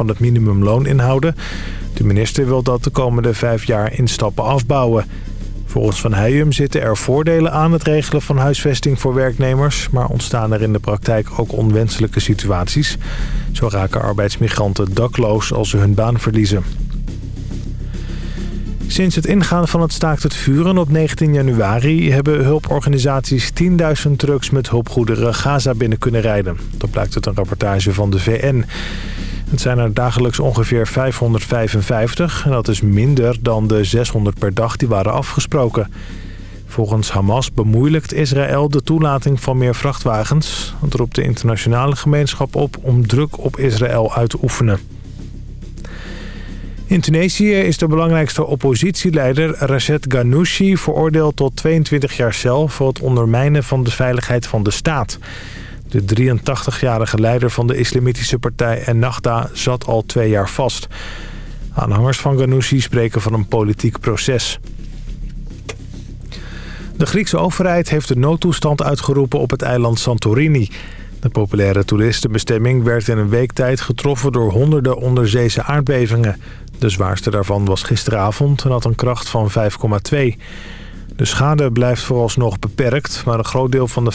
van het minimumloon inhouden. De minister wil dat de komende vijf jaar in stappen afbouwen. Volgens Van Heijem zitten er voordelen aan het regelen van huisvesting voor werknemers... maar ontstaan er in de praktijk ook onwenselijke situaties. Zo raken arbeidsmigranten dakloos als ze hun baan verliezen. Sinds het ingaan van het staakt het vuren op 19 januari... hebben hulporganisaties 10.000 trucks met hulpgoederen Gaza binnen kunnen rijden. Dat blijkt uit een rapportage van de VN. Het zijn er dagelijks ongeveer 555 en dat is minder dan de 600 per dag die waren afgesproken. Volgens Hamas bemoeilijkt Israël de toelating van meer vrachtwagens. Het roept de internationale gemeenschap op om druk op Israël uit te oefenen. In Tunesië is de belangrijkste oppositieleider Rachet Ghanouchi veroordeeld tot 22 jaar cel voor het ondermijnen van de veiligheid van de staat. De 83-jarige leider van de islamitische partij Ennahda zat al twee jaar vast. Aanhangers van Ghanouchi spreken van een politiek proces. De Griekse overheid heeft de noodtoestand uitgeroepen op het eiland Santorini. De populaire toeristenbestemming werd in een week tijd getroffen door honderden onderzeese aardbevingen. De zwaarste daarvan was gisteravond en had een kracht van 5,2. De schade blijft vooralsnog beperkt, maar een groot deel van de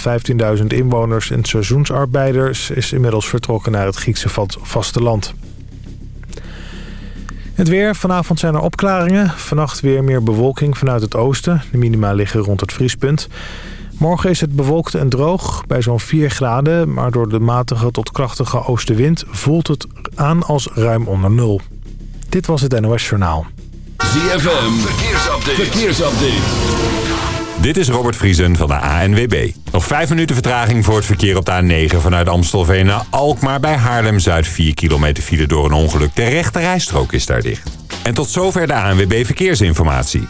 15.000 inwoners en seizoensarbeiders is inmiddels vertrokken naar het Griekse vasteland. Het weer. Vanavond zijn er opklaringen. Vannacht weer meer bewolking vanuit het oosten. De minima liggen rond het vriespunt. Morgen is het bewolkt en droog bij zo'n 4 graden... maar door de matige tot krachtige oostenwind voelt het aan als ruim onder nul. Dit was het NOS Journaal. ZFM, verkeersupdate. verkeersupdate. Dit is Robert Vriesen van de ANWB. Nog 5 minuten vertraging voor het verkeer op de A9 vanuit Amstelveen naar Alkmaar bij Haarlem-Zuid. 4 kilometer file door een ongeluk. De rechte rijstrook is daar dicht. En tot zover de ANWB Verkeersinformatie.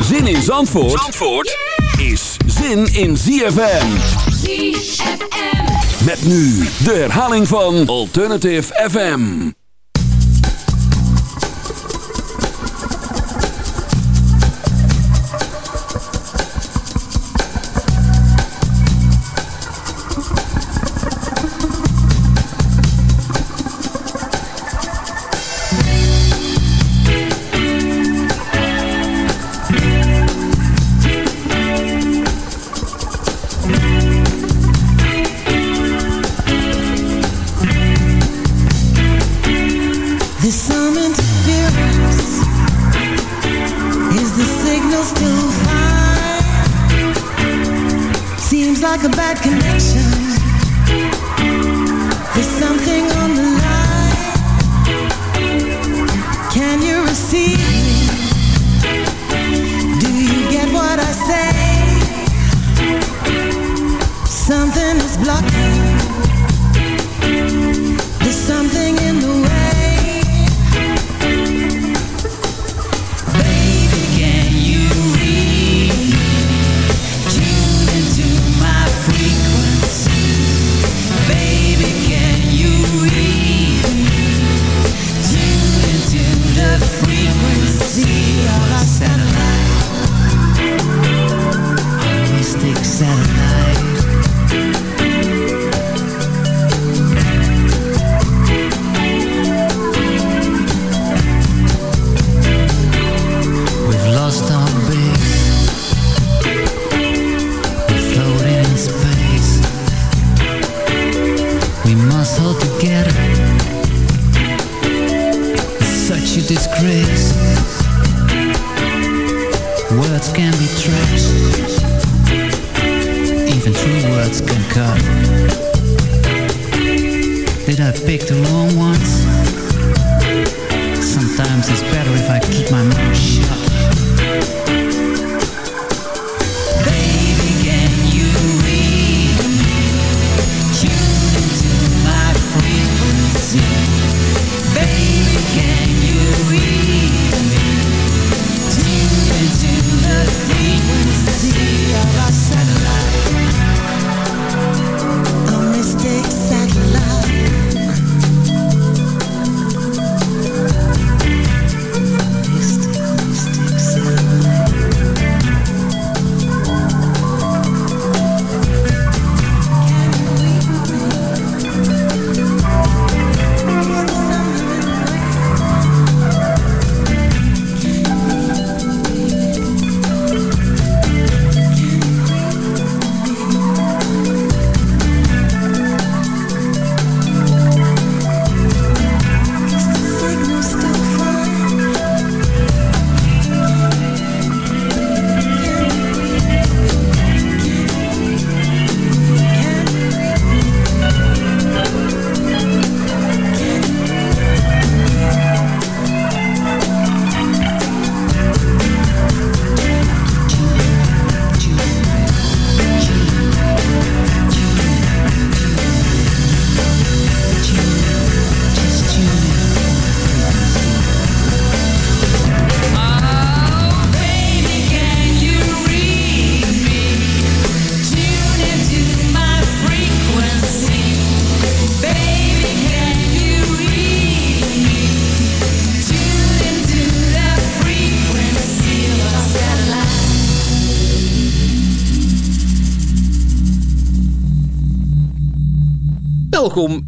Zin in Zandvoort, Zandvoort is zin in ZFM. ZFM. Met nu de herhaling van Alternative FM.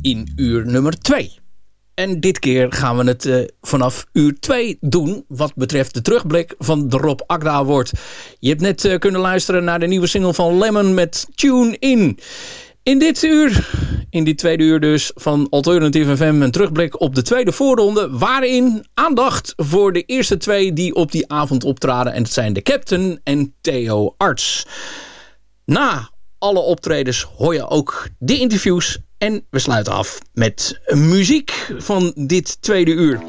In uur nummer 2. En dit keer gaan we het uh, vanaf uur 2 doen... wat betreft de terugblik van de Rob Agda Award. Je hebt net uh, kunnen luisteren naar de nieuwe single van Lemon met Tune In. In dit uur, in die tweede uur dus, van Alternative FM... een terugblik op de tweede voorronde... waarin aandacht voor de eerste twee die op die avond optraden... en dat zijn de Captain en Theo Arts. Na alle optredens hoor je ook de interviews. En we sluiten af met muziek van dit tweede uur.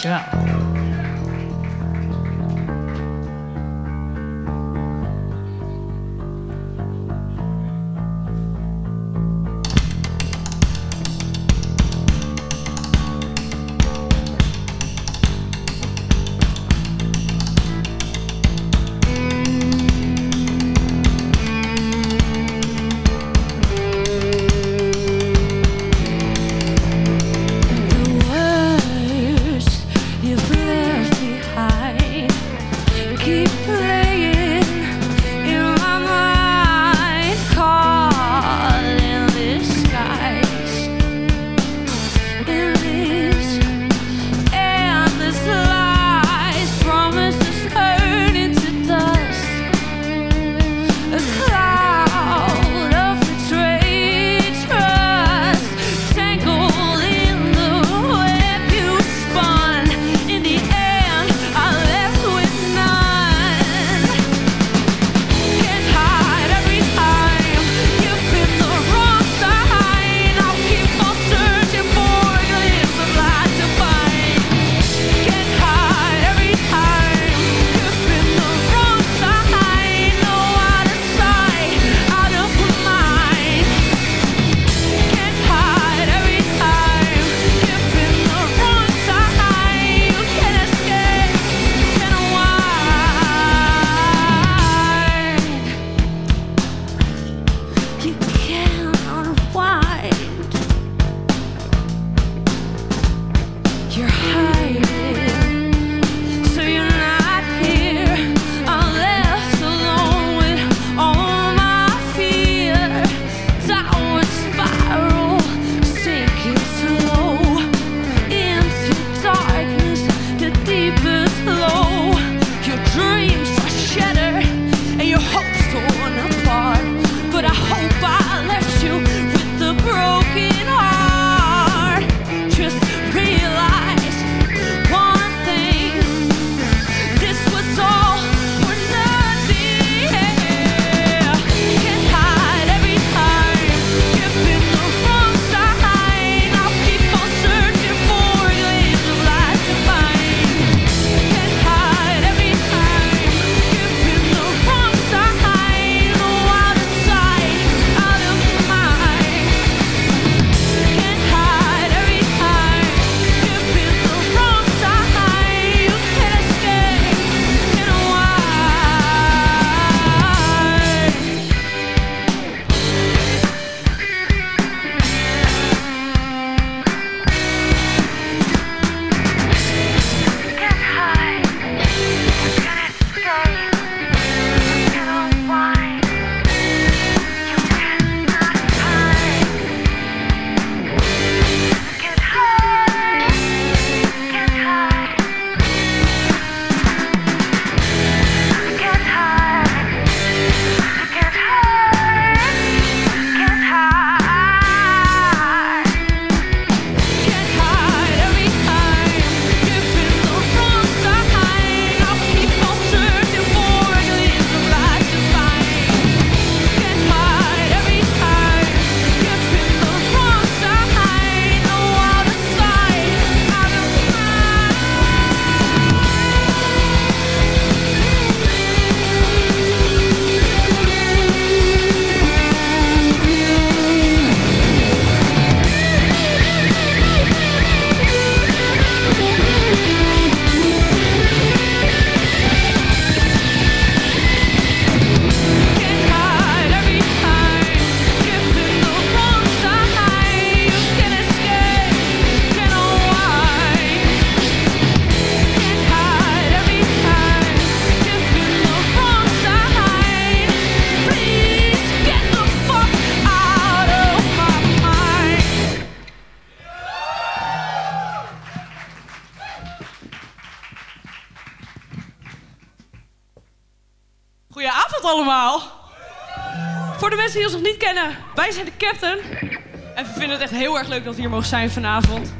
行了。wij zijn de captain. En we vinden het echt heel erg leuk dat we hier mogen zijn vanavond.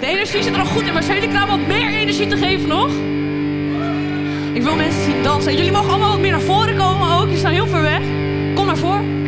De energie zit er al goed in, maar zijn jullie klaar wat meer energie te geven nog? Ik wil mensen zien dansen. Jullie mogen allemaal wat meer naar voren komen ook. Je staat heel ver weg. Kom naar voren.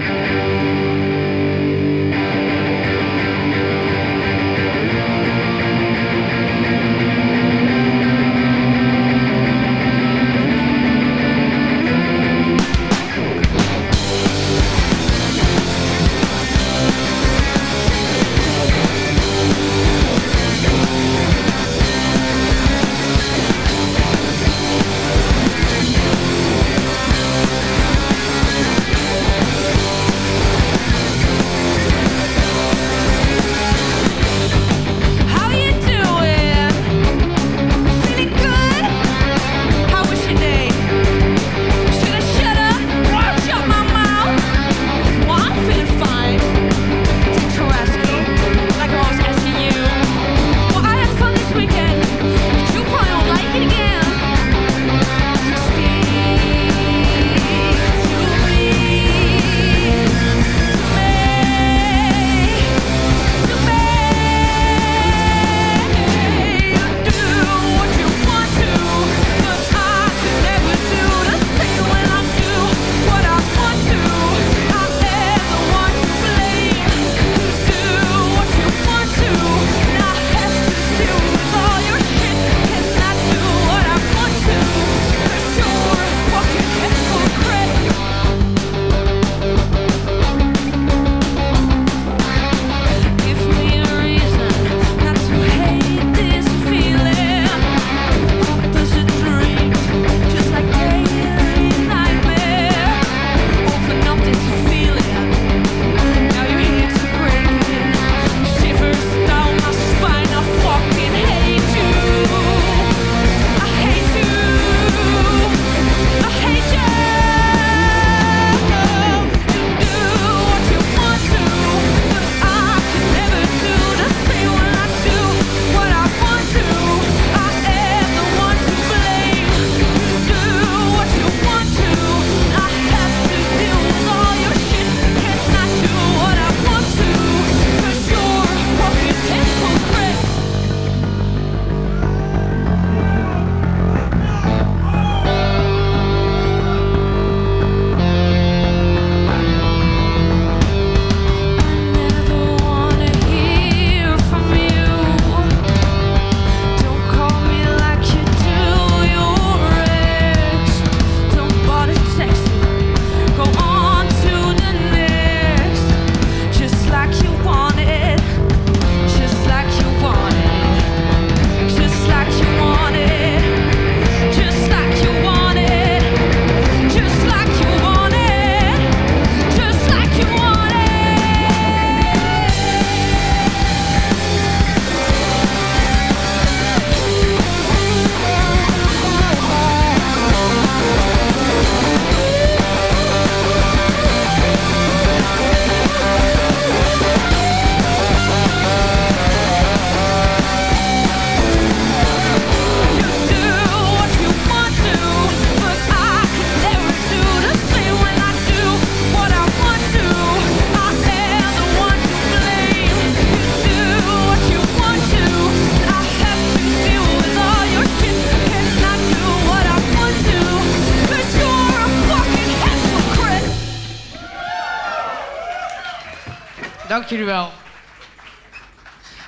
Jullie wel.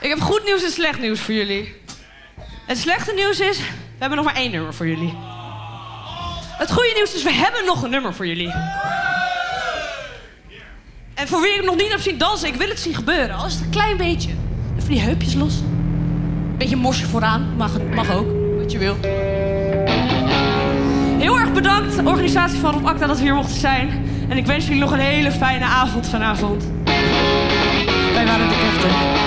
Ik heb goed nieuws en slecht nieuws voor jullie. Het slechte nieuws is, we hebben nog maar één nummer voor jullie. Het goede nieuws is, we hebben nog een nummer voor jullie. En voor wie ik nog niet heb zien dansen, ik wil het zien gebeuren. Al is het een klein beetje. Even die heupjes los. Beetje mosje vooraan, mag, mag ook, wat je wil. Heel erg bedankt, organisatie van Rob Akda, dat we hier mochten zijn. En ik wens jullie nog een hele fijne avond vanavond. Wij waren de Captain.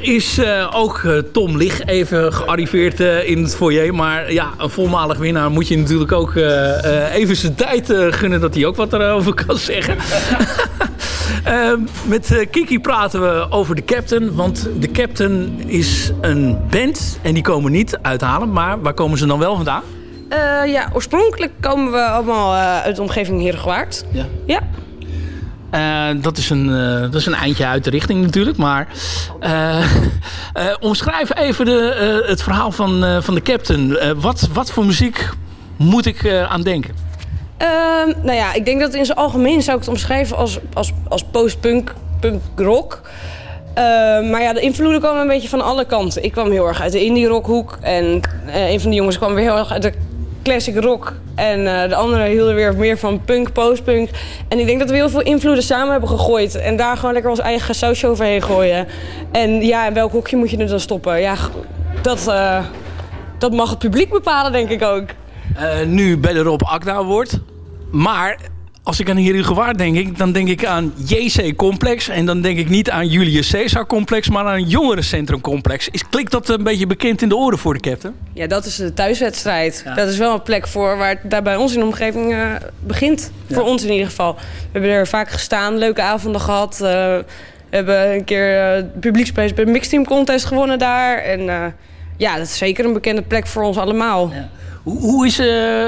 Is eh, ook eh, Tom Lig even gearriveerd eh, in het foyer. Maar ja, een voormalig winnaar moet je natuurlijk ook even zijn tijd gunnen dat hij ook wat erover kan zeggen. Met Kiki praten we over de Captain. Want de Captain is een band en die komen niet uithalen. Maar waar komen ze dan wel vandaan? Ja, oorspronkelijk komen we allemaal uit de omgeving Herengewaard. Ja. Ja. Eh, dat, is een, eh, dat is een eindje uit de richting natuurlijk. Maar eh, omschrijf even de, het verhaal van, van de captain. Wat, wat voor muziek moet ik aan denken? Ehm, nou ja, ik denk dat in zijn algemeen zou ik het omschrijven als, als, als post-punk, punk rock. Ehm, maar ja, de invloeden kwamen een beetje van alle kanten. Ik kwam heel erg uit de indie rockhoek. En eh, een van die jongens kwam weer heel erg uit de classic rock. En eh, de anderen hielden weer meer van punk, postpunk. En ik denk dat we heel veel invloeden samen hebben gegooid. En daar gewoon lekker ons eigen sausje overheen gooien. En ja, in welk hokje moet je het dan stoppen? Ja, dat, eh, dat mag het publiek bepalen, denk ik ook. Eh, nu bij de Rob Akda wordt. Maar als ik aan Heer Gewaard denk, ik, dan denk ik aan JC Complex. En dan denk ik niet aan Julius Caesar Complex, maar aan Jongerencentrum Complex. Is, klinkt dat een beetje bekend in de oren voor de captain? Ja, dat is de thuiswedstrijd. Dat is wel een plek voor waar het daar bij ons in de omgeving eh, begint. Voor ons in ieder geval. We hebben er vaak gestaan, leuke avonden gehad. eh, we hebben een keer uh, publieksprijs bij de Mixteam Contest gewonnen daar. En eh, ja, dat is zeker een bekende plek voor ons allemaal. Hoe, hoe is eh,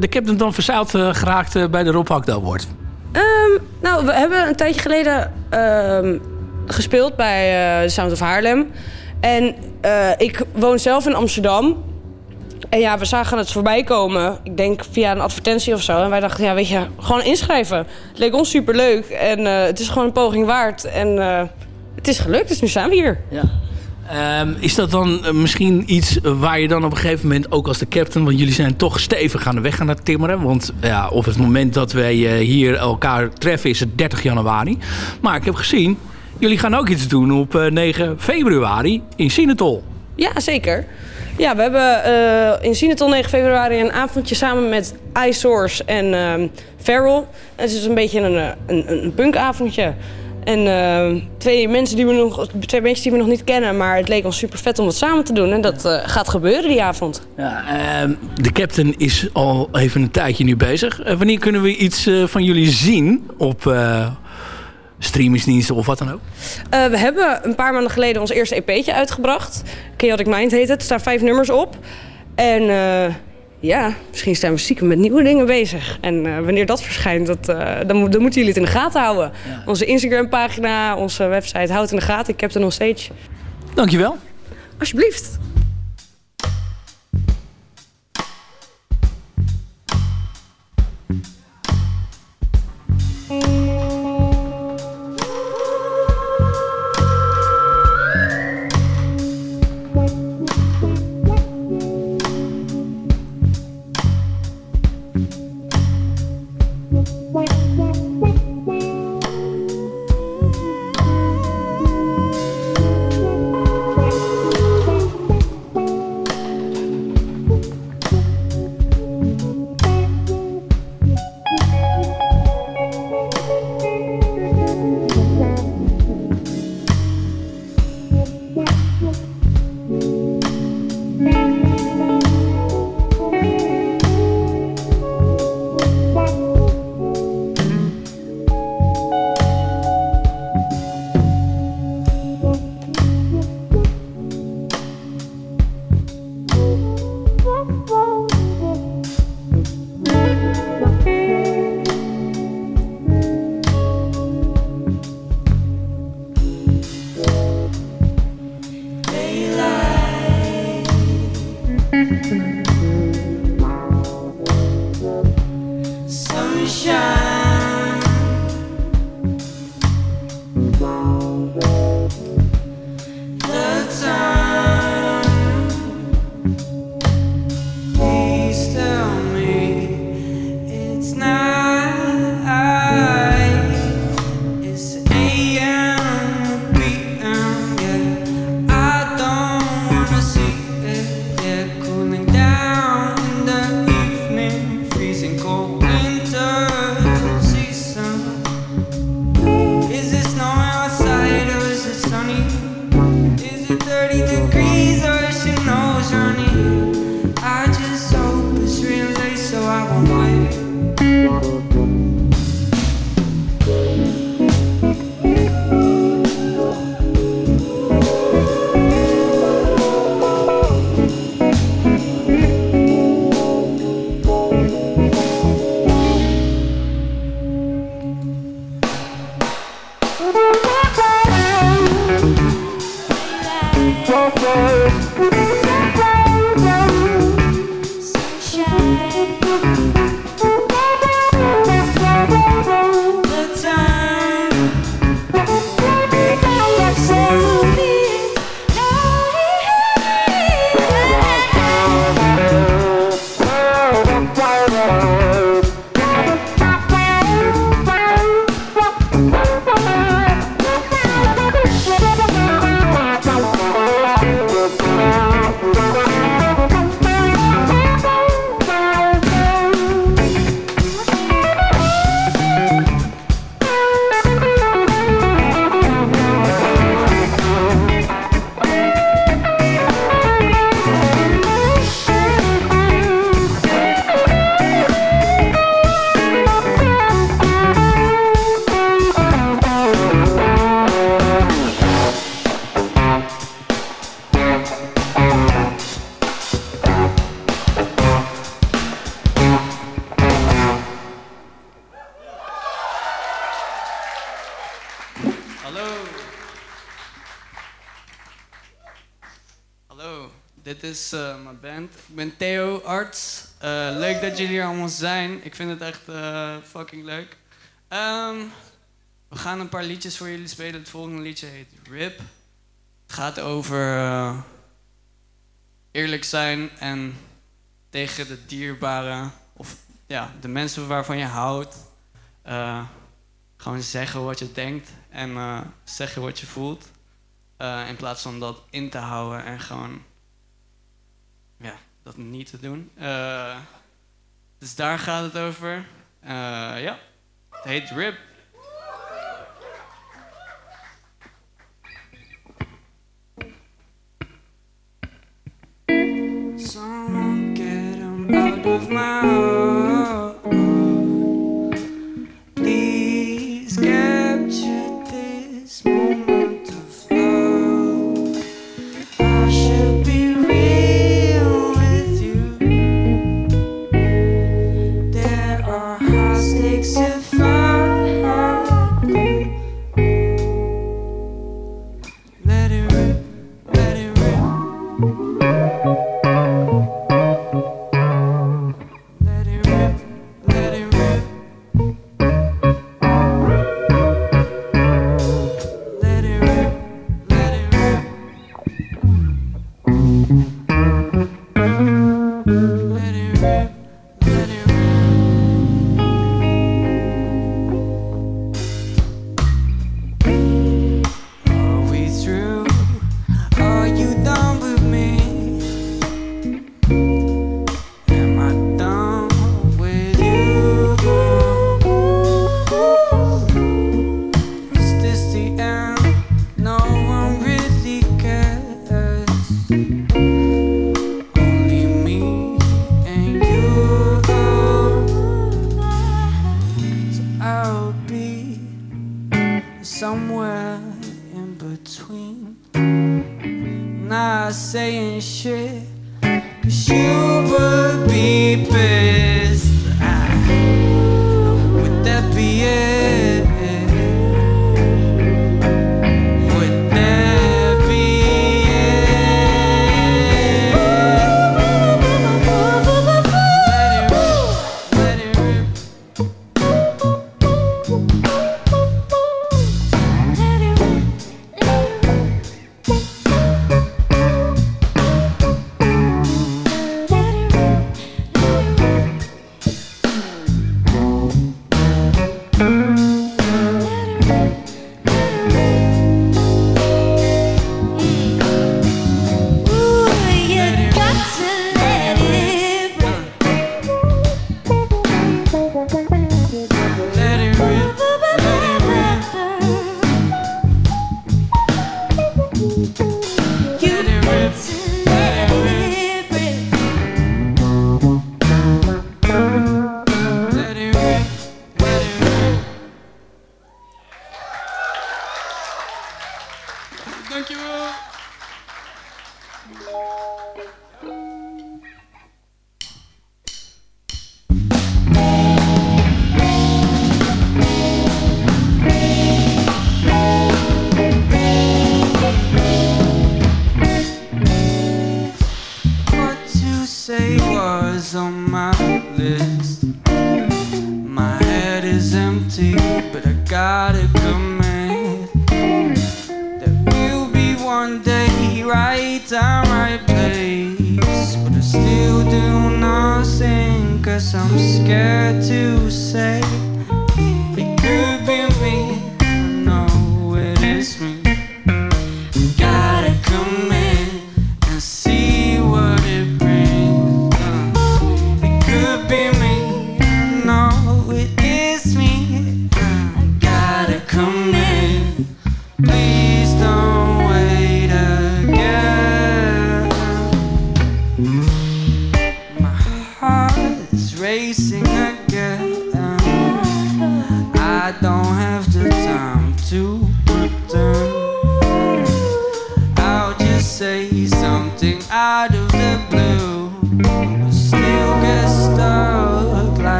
de captain dan verzeild eh, geraakt eh, bij de Rob Akda wordt? Ehm, nou, we hebben een tijdje geleden ehm, gespeeld bij Sound of Haarlem. En eh, ik woon zelf in Amsterdam. En ja, we zagen het voorbij komen. Ik denk via een advertentie of zo. En wij dachten, ja, weet je, gewoon inschrijven. Het leek ons superleuk. En eh, het is gewoon een poging waard. En eh, het is gelukt, dus nu zijn we hier. Ja. Ehm, is dat dan eh, misschien iets waar je dan op een gegeven moment ook als de captain, want jullie zijn toch stevig aan de weg gaan naar timmeren. Want ja, op het moment dat wij eh, hier elkaar treffen is het 30 januari. Maar ik heb gezien, jullie gaan ook iets doen op eh, 9 februari in Sinatol. Ja, zeker. Ja, we hebben eh, in Sinatol 9 februari een avondje samen met iSource en ehm Feral. Het is dus een beetje eh, een, een, een punkavondje. En ehm, twee mensen die we nog, twee mensen die we nog niet kennen, maar het leek ons super vet om dat samen te doen. En dat eh, gaat gebeuren die avond. Ja, ehm, de captain is al even een tijdje nu bezig. Eh, wanneer kunnen we iets eh, van jullie zien op streamingsdiensten of wat dan ook? We hebben een paar maanden geleden ons eerste EP'tje uitgebracht. Chaotic Mind heet het. Er staan vijf nummers op. En ja, misschien zijn we stiekem met nieuwe dingen bezig. En eh, wanneer dat verschijnt, dat, eh, dan, dan moeten jullie het in de gaten houden. Onze Instagram pagina, onze website houdt in de gaten. Ik heb het on stage. Dankjewel. Alsjeblieft. Arts. Eh, leuk dat jullie hier allemaal zijn. Ik vind het echt eh, fucking leuk. Ehm, we gaan een paar liedjes voor jullie spelen. Het volgende liedje heet RIP. Het gaat over eh, eerlijk zijn en tegen de dierbaren of ja, de mensen waarvan je houdt. gewoon zeggen wat je denkt en zeggen wat je voelt. In plaats van dat in te houden en gewoon ja, dat niet te doen. Eh, dus daar gaat het over. Eh, ja, het heet RIP. Someone get him out of my the end? Say on my list. My head is empty, but I gotta commit that we'll be one day right time, right place. But I still do nothing, cause I'm scared to say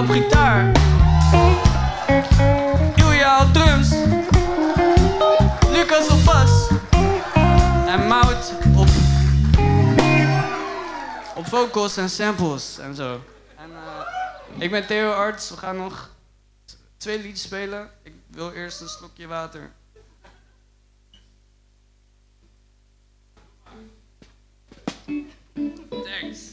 op gitaar. Julia op drums. Lucas op bas. En Mout op, op vocals en samples en zo. En eh, ik ben Theo Arts. We gaan nog twee liedjes spelen. Ik wil eerst een slokje water. Thanks.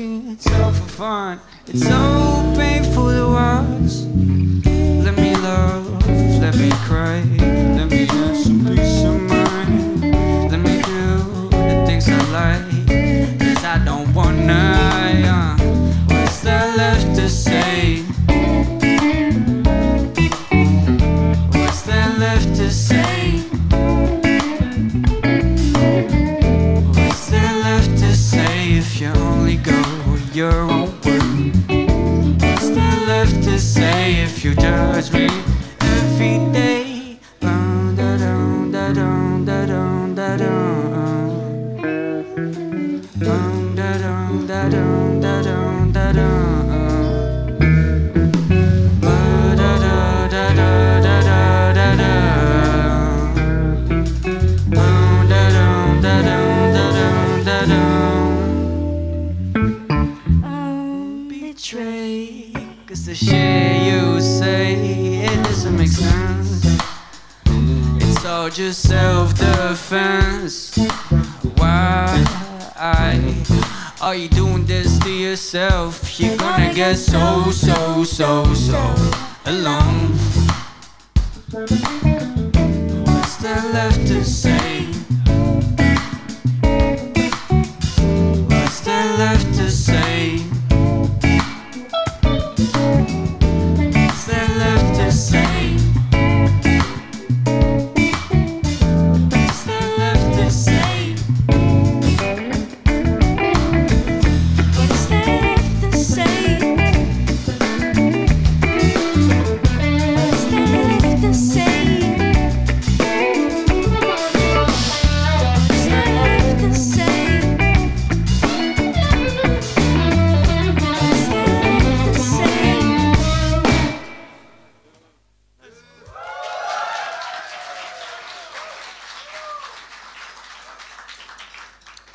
It's all for fun. It's so painful to watch. Let me love, let me cry, let me have some peace of mind. Let me do the things I like, cause I don't wanna.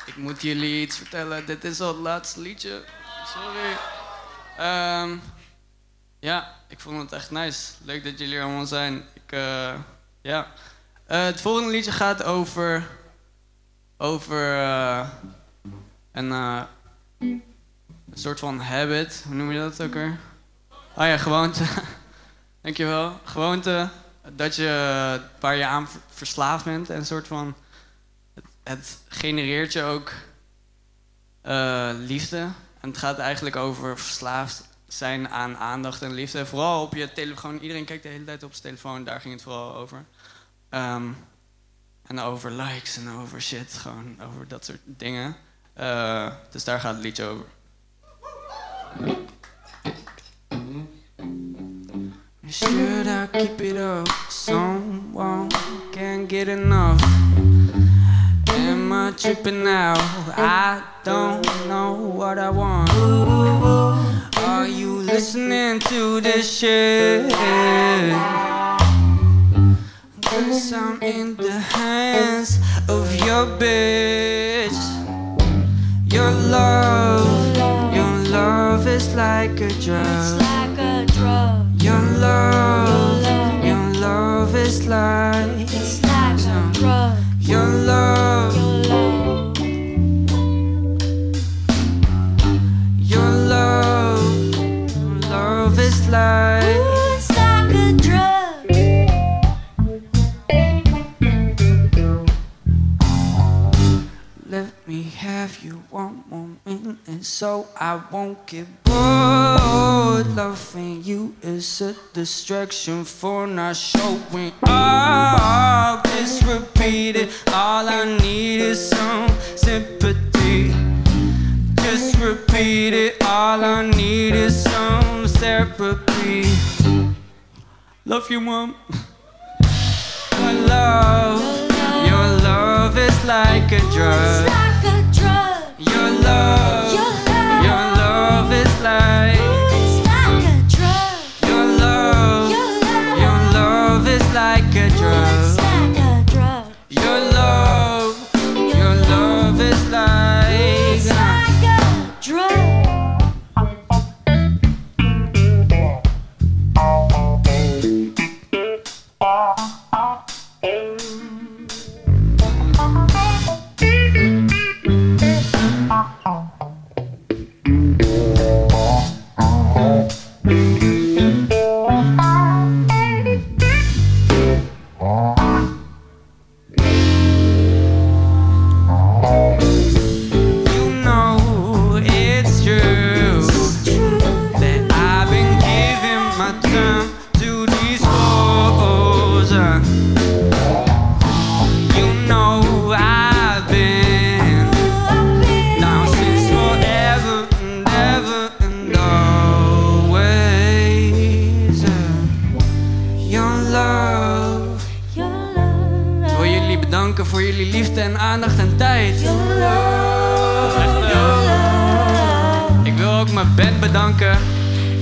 Ik moet jullie iets vertellen. Dit is al het laatste liedje. Sorry. Ehm, ja, ik vond het echt nice. Leuk dat jullie er allemaal zijn. Ik, eh, ja. Eh, het volgende liedje gaat over. Over. eh, een. soort van habit. Hoe noem je dat ook weer? Oh ja, gewoonte. Dankjewel. Gewoonte. Dat je. waar je aan ver- verslaafd bent. En een soort van het genereert je ook eh, liefde. En het gaat eigenlijk over verslaafd zijn aan aandacht en liefde. Vooral op je telefoon. Iedereen kijkt de hele tijd op zijn telefoon. Daar ging het vooral over. Ehm, en over likes en over shit. Gewoon over dat soort dingen. Eh, dus daar gaat het liedje over. Should keep it up? Someone can't get enough. I tripping now? I don't know what I want. Are you listening to this shit? Cause I'm in the hands of your bitch. Your love, your love is like a drug. like a drug. Your love, your love is like like a drug. your love, like. It's like a drug. Let me have you one more minute so I won't get bored. Loving you is a distraction for not showing up. Just repeat it. All I need is some sympathy. Just repeat it. All I need is some therapy. Love you, mom. My love, your love is like a drug. Like a drug. Your love,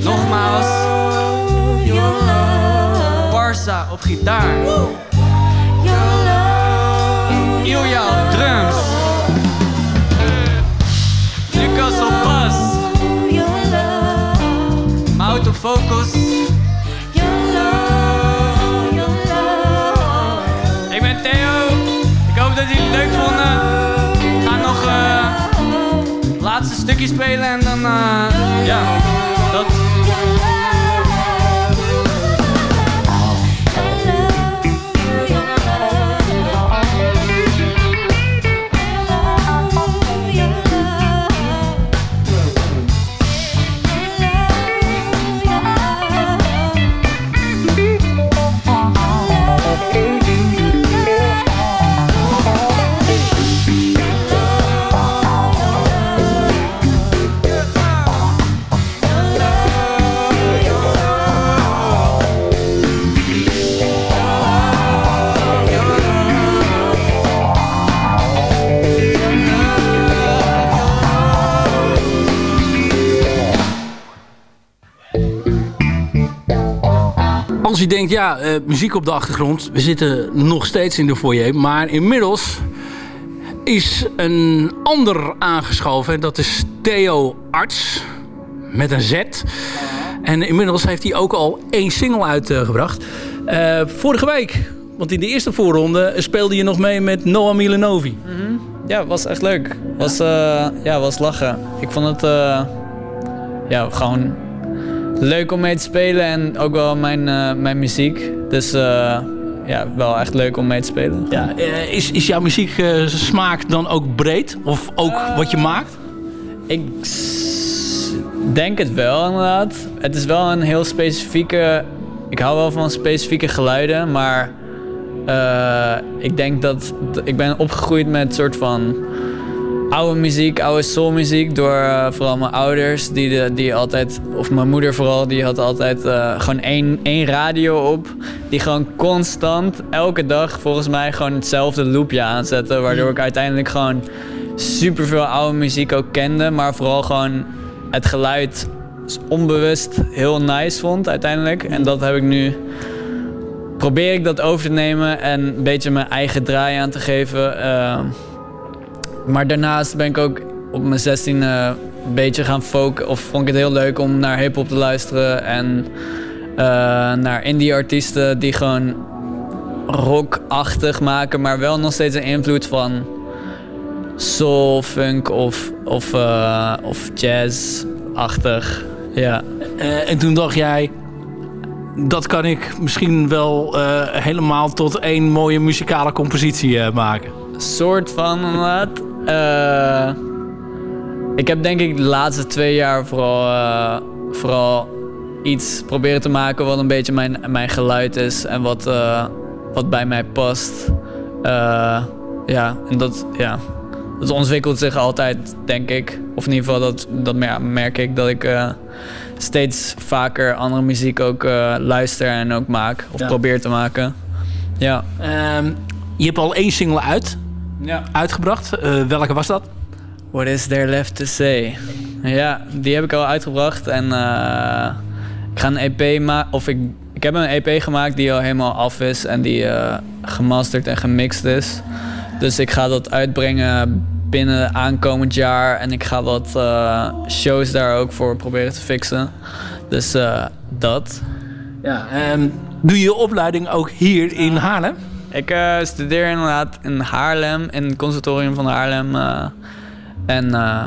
Nogmaals. Barça op gitaar. Ilja op drums Lucas op bas. Mout op love. Ik ben Theo. Ik hoop dat jullie het leuk vonden. Ik ga nog eh laatste stukje spelen en dan eh, ja, ja, eh, muziek op de achtergrond. We zitten nog steeds in de foyer. Maar inmiddels is een ander aangeschoven. En dat is Theo Arts. Met een Z. En inmiddels heeft hij ook al één single uitgebracht. Eh, vorige week, want in de eerste voorronde speelde je nog mee met Noah Milanovi. Ja, was echt leuk. Was, eh, ja, was lachen. Ik vond het eh, ja, gewoon leuk om mee te spelen en ook wel mijn, eh, mijn muziek. Dus eh, ja, wel echt leuk om mee te spelen. Ja, eh, is, is jouw muzieksmaak dan ook breed? Of ook wat je maakt? Ik denk het wel inderdaad. Het is wel een heel specifieke... Ik hou wel van specifieke geluiden, maar ik denk dat... Ik ben opgegroeid met een soort van oude muziek, oude soulmuziek. Door eh, vooral mijn ouders. Die, de, die altijd, of mijn moeder vooral, die had altijd eh, gewoon één, één radio op. Die gewoon constant, elke dag volgens mij gewoon hetzelfde loopje aanzetten. Waardoor ik uiteindelijk gewoon superveel oude muziek ook kende. Maar vooral gewoon het geluid onbewust heel nice vond uiteindelijk. En dat heb ik nu probeer ik dat over te nemen en een beetje mijn eigen draai aan te geven. Eh, maar daarnaast ben ik ook op mijn 16 een beetje gaan focussen. Of vond ik het heel leuk om naar hip-hop te luisteren. En eh, naar indie-artiesten die gewoon rockachtig maken, maar wel nog steeds een invloed van soul, funk of, of, eh, of jazz-achtig. Ja. Eh, en toen dacht jij, dat kan ik misschien wel helemaal tot één mooie muzikale compositie maken. soort van inderdaad. Eh, ik heb denk ik de laatste twee jaar vooral, eh, vooral iets proberen te maken wat een beetje mijn, mijn geluid is en wat, eh, wat bij mij past. Ja, en dat, ja, dat ontwikkelt zich altijd, denk ik. Of in ieder geval, dat, dat mer- merk ik dat ik steeds vaker andere muziek ook luister en ook maak. Of Ja. probeer te maken. Ja. Ehm, je hebt al één single uit, ja. uitgebracht. Eh, welke was dat? What is there left to say? Ja, die heb ik al uitgebracht en eh, ik ga een EP maken. Of ik, ik heb een EP gemaakt die al helemaal af is en die eh, gemasterd en gemixt is. Dus ik ga dat uitbrengen binnen aankomend jaar en ik ga wat eh, shows daar ook voor proberen te fixen. Dus eh, dat. Ja. Ehm, doe je je opleiding ook hier in Haarlem? Ik eh, studeer inderdaad in Haarlem, in het conservatorium van Haarlem. eh, en eh,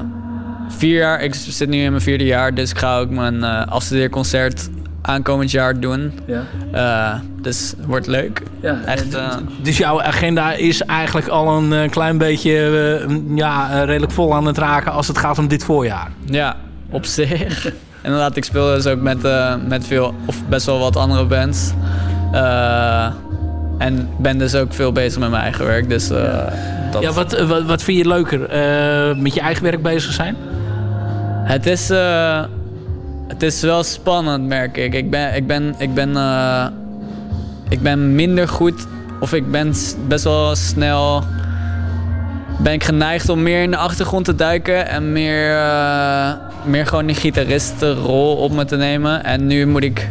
vier jaar, ik zit nu in mijn vierde jaar, dus ik ga ook mijn eh, afstudeerconcert aankomend jaar doen. Ja. Eh, dus het wordt leuk. Ja, Echt, Dus jouw agenda is eigenlijk al een klein beetje ja, redelijk vol aan het raken als het gaat om dit voorjaar. ja, op zich. Inderdaad, ik speel dus ook met, eh, met veel, of best wel wat andere bands. Eh, en ben dus ook veel bezig met mijn eigen werk, dus eh, dat... Ja, wat, eh, wat, wat vind je leuker? Eh, met je eigen werk bezig zijn? Het is, eh, het is wel spannend, merk ik. Ik ben, ik ben, ik ben, ik ben minder goed, of ik ben best wel snel. Ben ik geneigd om meer in de achtergrond te duiken en meer, meer gewoon die gitaristenrol op me te nemen. En nu moet ik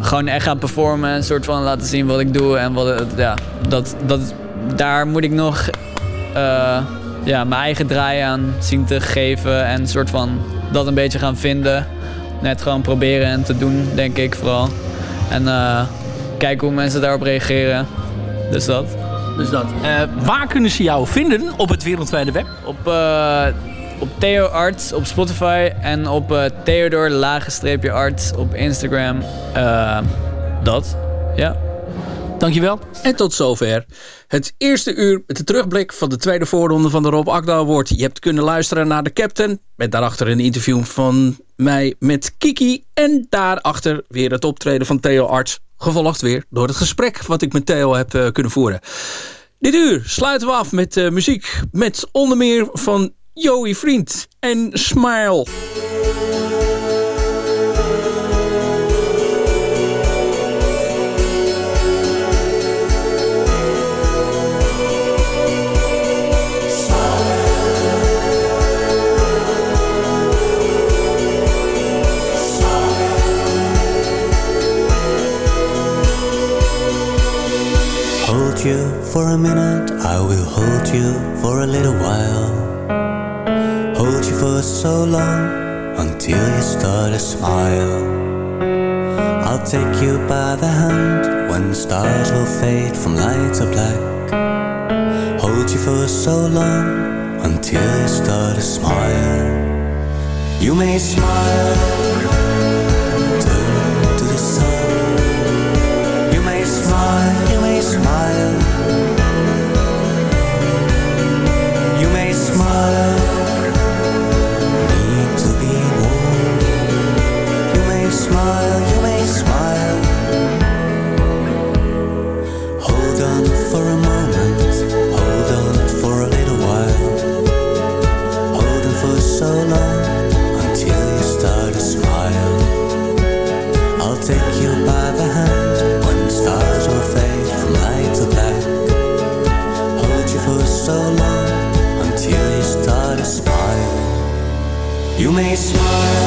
gewoon echt gaan performen en een soort van laten zien wat ik doe. En wat het, ja, dat, dat, daar moet ik nog eh, ja, mijn eigen draai aan zien te geven. En een soort van dat een beetje gaan vinden. Net gewoon proberen en te doen, denk ik vooral. En eh, kijken hoe mensen daarop reageren. Dus dat. Dus dat. Eh, waar kunnen ze jou vinden op het wereldwijde web? Op, eh, op Theo Arts op Spotify en op eh Theodor lagenstreepje arts op Instagram. Eh, dat, ja. Dankjewel. En tot zover het eerste uur met de terugblik van de tweede voorronde van de Rob Akda Award. Je hebt kunnen luisteren naar de captain. Met daarachter een interview van mij met Kiki. En daarachter weer het optreden van Theo Arts. Gevolgd weer door het gesprek wat ik met Theo heb eh, kunnen voeren. Dit uur sluiten we af met muziek. Met onder meer van Joey Vriend en Smile. Hold you for a minute, I will hold you for a little while. For so long until you start to smile. I'll take you by the hand when the stars will fade from light to black. Hold you for so long until you start to smile. You may smile, turn to the sun. You may smile, you may smile. You may smile. You may smile,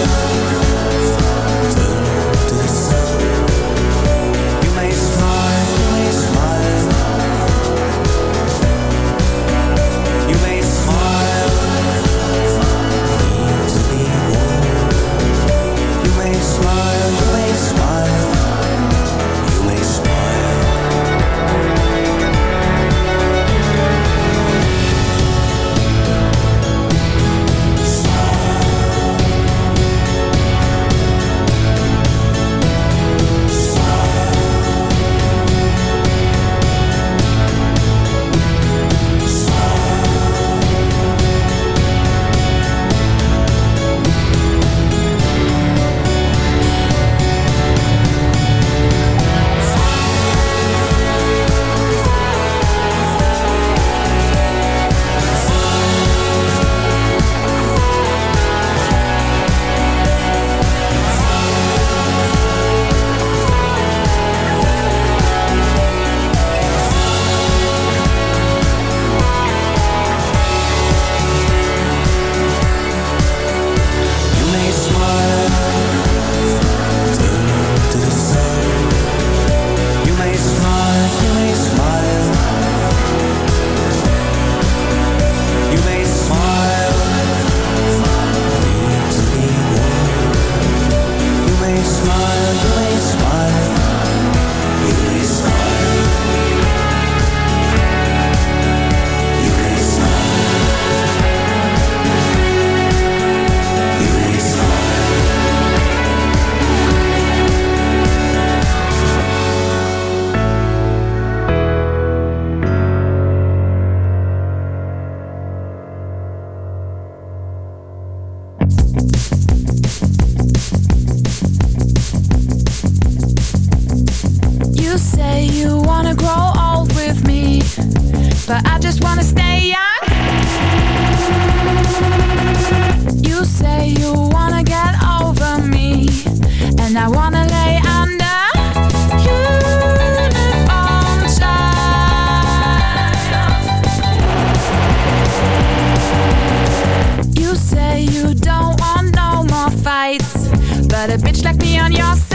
say you wanna grow old with me, but I just wanna stay young. You say you wanna get over me, and I wanna lay under. Child. You say you don't want no more fights, but a bitch like me on your side.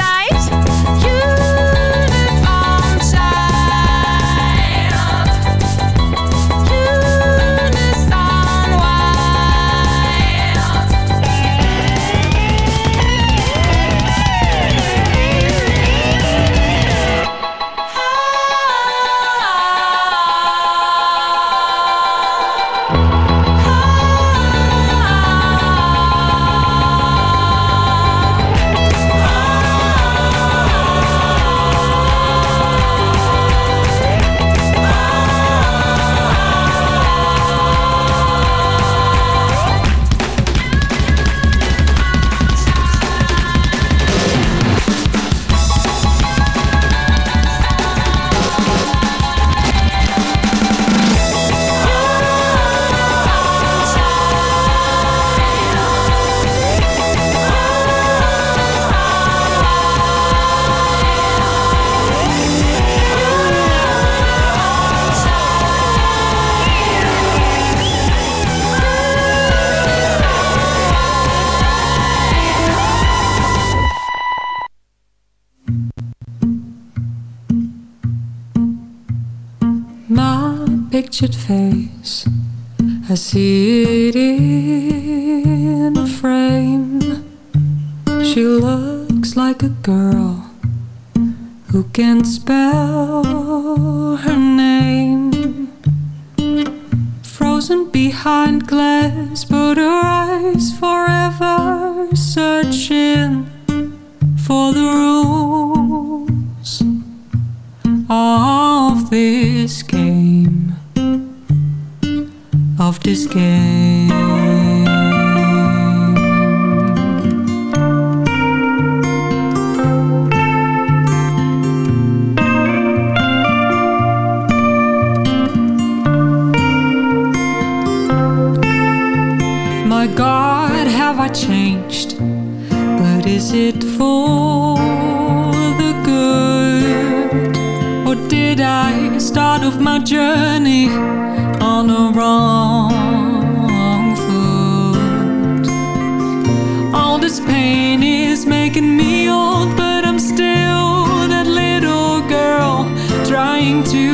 Pictured face. I see it in a frame. She looks like a girl who can spell her name. Frozen behind glass, but her eyes forever searching for the rules of this game this game My God, have I changed? But is it for the good? Or did I start off my journey on the wrong this pain is making me old, but I'm still that little girl trying to